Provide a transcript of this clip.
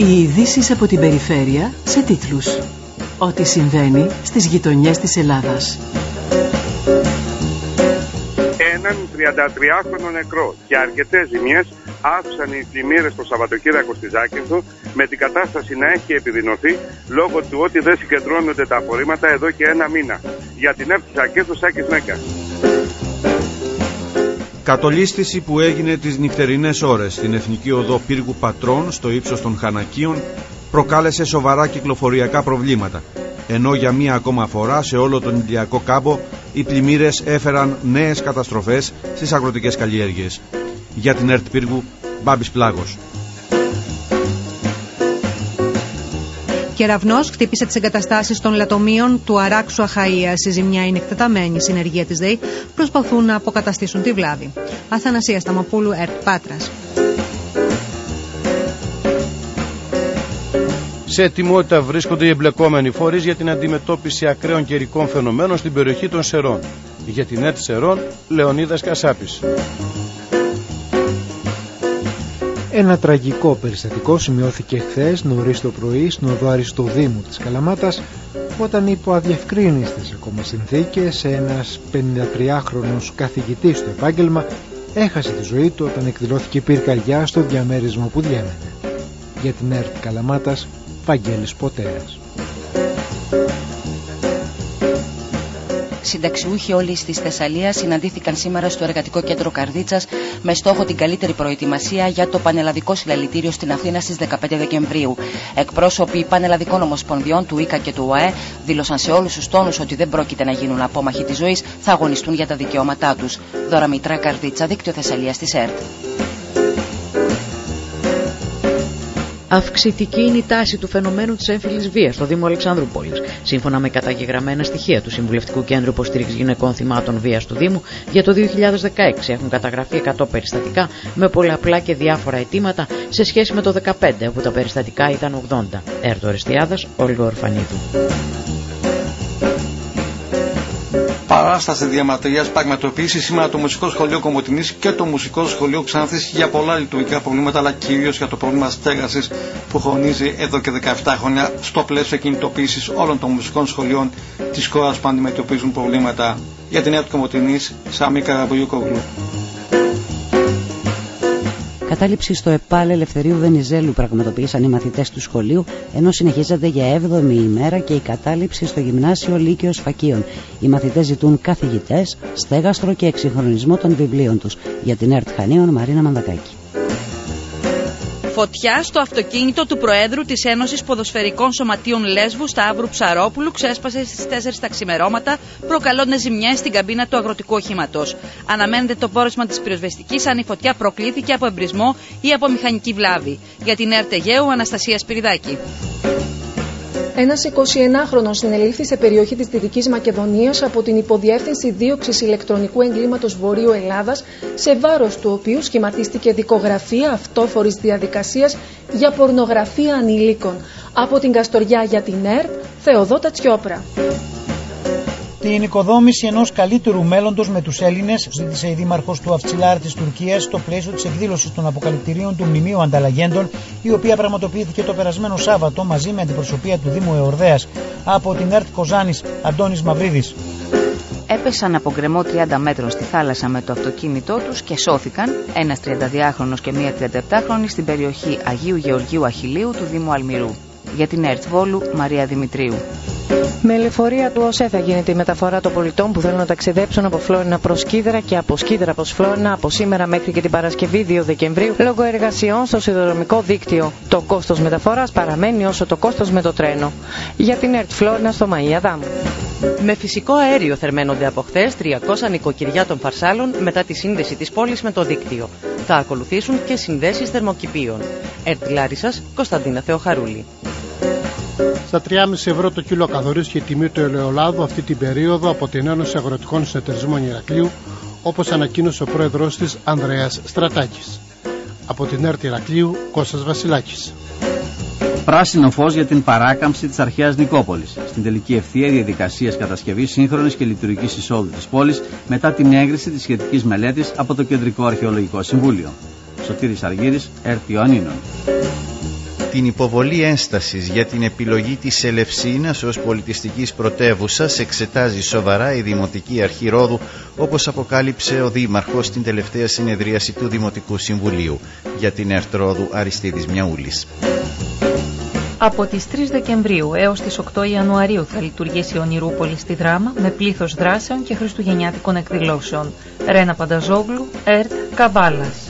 Οι ειδήσεις από την περιφέρεια σε τίτλους. Ό,τι συμβαίνει στις γειτονιές της Ελλάδας. Έναν 33χρονο νεκρό και αρκετές ζημιές άφησαν οι πλημμύρες το Σαββατοκύριακο στη Ζάκυνθο με την κατάσταση να έχει επιδεινωθεί λόγω του ότι δεν συγκεντρώνονται τα απορρίμματα εδώ και ένα μήνα. Για την έφτιαση Ζάκυνθο Σάκης Μέκα. Κατολίσθηση που έγινε τις νυχτερινές ώρες στην Εθνική Οδό Πύργου Πατρών στο ύψος των Χανακίων προκάλεσε σοβαρά κυκλοφοριακά προβλήματα ενώ για μία ακόμα φορά σε όλο τον Ιλιακό κάμπο οι πλημμύρες έφεραν νέες καταστροφές στις αγροτικές καλλιέργειες. Για την ΕΡΤ Πύργου, Μπάμπης Πλάγος. Κεραυνό χτύπησε τις εγκαταστάσεις των λατομείων του Αράξου Αχαία. Η ζημιά είναι εκτεταμένη. Η συνεργεία της ΔΕΗ προσπαθούν να αποκαταστήσουν τη βλάβη. Αθανασία Σταμαπούλου, ΕΡΤ Πάτρας. Σε ετοιμότητα βρίσκονται οι εμπλεκόμενοι φορείς για την αντιμετώπιση ακραίων καιρικών φαινομένων στην περιοχή των Σερών. Για την ΕΡΤ Σερών, Λεωνίδας Κασάπης. Ένα τραγικό περιστατικό σημειώθηκε χθες νωρίς το πρωί στην οδό Αριστοδήμου της Καλαμάτας όταν υπό αδιευκρίνηστες ακόμα συνθήκες ένας 53χρονος καθηγητής στο επάγγελμα έχασε τη ζωή του όταν εκδηλώθηκε πυρκαγιά στο διαμέρισμα που διέμενε. Για την ΕΡΤ Καλαμάτας, Βαγγέλης Ποτέρας. Συνταξιούχοι όλοι της Θεσσαλίας συναντήθηκαν σήμερα στο Εργατικό Κέντρο Καρδίτσας με στόχο την καλύτερη προετοιμασία για το Πανελλαδικό Συλλαλητήριο στην Αθήνα στις 15 Δεκεμβρίου. Εκπρόσωποι πανελλαδικών ομοσπονδιών του ΙΚΑ και του ΟΑΕ δήλωσαν σε όλους τους τόνους ότι δεν πρόκειται να γίνουν απόμαχοι της ζωής, θα αγωνιστούν για τα δικαιώματά τους. Δώρα Μητρά Καρδίτσα, δίκτυο Θεσσαλίας της ΕΡΤ. Αυξητική είναι η τάση του φαινομένου της έμφυλης βίας στο Δήμο Αλεξανδρούπολης. Σύμφωνα με καταγεγραμμένα στοιχεία του Συμβουλευτικού Κέντρου Υποστήριξης Γυναικών Θυμάτων Βίας του Δήμου, για το 2016 έχουν καταγραφεί 100 περιστατικά με πολλαπλά και διάφορα αιτήματα σε σχέση με το 2015, όπου τα περιστατικά ήταν 80. Έρτο Αριστιάδας, Όλγο Ορφανίδου παράσταση διαματριά πραγματοποιήσει σήμερα το Μουσικό Σχολείο Κομωτινής και το Μουσικό Σχολείο Ξάνθης για πολλά λειτουργικά προβλήματα, αλλά κυρίως για το πρόβλημα στέγασης που χρονίζει εδώ και 17 χρόνια στο πλαίσιο κινητοποίησης όλων των μουσικών σχολείων της χώρας που αντιμετωπίζουν προβλήματα. Για την Νέα Κομωτινής, Σαμί Καραμπουλιούκογλου. Κατάληψη στο ΕΠΑΛ Ελευθερίου Βενιζέλου πραγματοποίησαν οι μαθητές του σχολείου, ενώ συνεχίζεται για 7η ημέρα και η κατάληψη στο Γυμνάσιο Λύκειος Φακίων. Οι μαθητές ζητούν καθηγητές, στέγαστρο και εξυγχρονισμό των βιβλίων τους. Για την ΕΡΤ Χανίων, Μαρίνα Μανδακάκη. Φωτιά στο αυτοκίνητο του Προέδρου της Ένωσης Ποδοσφαιρικών Σωματείων Λέσβου, Σταύρου Ψαρόπουλου, ξέσπασε στις 4 τα ξημερώματα, προκαλώντας ζημιές στην καμπίνα του αγροτικού οχήματος. Αναμένεται το πόρισμα της πυροσβεστικής αν η φωτιά προκλήθηκε από εμπρισμό ή από μηχανική βλάβη. Για την ΕΡΤ Αιγαίου, Αναστασία Σπυριδάκη. Ένας 21χρονο συνελήφθη σε περιοχή της Δυτικής Μακεδονίας από την υποδιεύθυνση δίωξης ηλεκτρονικού εγκλήματος Βορείου Ελλάδας, σε βάρος του οποίου σχηματίστηκε δικογραφία αυτόφορης διαδικασίας για πορνογραφία ανηλίκων. Από την Καστοριά για την ΕΡΤ, Θεοδότα Τσιόπρα. Την οικοδόμηση ενός καλύτερου μέλλοντος με τους Έλληνες ζήτησε η Δήμαρχος του Αυτσιλάρ της Τουρκίας στο πλαίσιο της εκδήλωσης των αποκαλυπτηρίων του Μνημείου Ανταλλαγέντων, η οποία πραγματοποιήθηκε το περασμένο Σάββατο μαζί με αντιπροσωπεία του Δήμου Εορδέας. Από την ΕΡΤ Κοζάνης, Αντώνης Μαυρίδης. Έπεσαν από γκρεμό 30 μέτρων στη θάλασσα με το αυτοκίνητό τους και σώθηκαν ένας 32χρονο και μία 37χρονη στην περιοχή Αγίου Γεωργίου Αχιλίου του Δήμου Αλμυρού. Για την ΕΡΤ Βόλου, Μαρία Δημητρίου. Με λεωφορεία του ΟΣΕ θα γίνεται η μεταφορά των πολιτών που θέλουν να ταξιδέψουν από Φλόρινα προς Κίδρα και από Σκίδρα προς Φλόρινα από σήμερα μέχρι και την Παρασκευή 2 Δεκεμβρίου λόγω εργασιών στο σιδηροδρομικό δίκτυο. Το κόστος μεταφοράς παραμένει όσο το κόστος με το τρένο. Για την ΕΡΤ Φλόρινα στο Μαία Με φυσικό αέριο θερμαίνονται από χθες 300 νοικοκυριά των Φαρσάλων μετά τη σύνδεση της πόλης με το δίκτυο. Θα ακολουθήσουν και συνδέσεις θερμοκηπίων. ΕΡΤ Λάρισας, Κωνσταντίνα Θεοχαρούλη. Στα 3,5 ευρώ το κιλό καθορίστηκε η τιμή του ελαιολάδου αυτή την περίοδο από την Ένωση Αγροτικών Συνεταιρισμών Ηρακλείου, όπως ανακοίνωσε ο πρόεδρος της Ανδρέας Στρατάκης. Από την ΕΡΤ Ηρακλείου, Κώστας Βασιλάκης. Πράσινο φως για την παράκαμψη της αρχαίας Νικόπολης. Στην τελική ευθεία διαδικασία κατασκευής σύγχρονης και λειτουργικής εισόδου της πόλης μετά την έγκριση της σχετικής μελέτης από το Κεντρικό Αρχαιολογικό Συμβούλιο. Σωτήρης Αργύρης, ΕΡΤ Ιωαννίνων. Την υποβολή ένστασης για την επιλογή της Ελευσίνας ως πολιτιστικής πρωτεύουσας εξετάζει σοβαρά η Δημοτική Αρχή Ρόδου όπως αποκάλυψε ο Δήμαρχος στην τελευταία συνεδρίαση του Δημοτικού Συμβουλίου για την ΕΡΤ Ρόδου Αριστίδης Μιαούλης. Από τις 3 Δεκεμβρίου έως τις 8 Ιανουαρίου θα λειτουργήσει η Ονειρούπολη στη Δράμα με πλήθος δράσεων και χριστουγεννιάτικων εκδηλώσεων. Ρένα Πανταζόγλου, ΕΡΤ Καβάλας.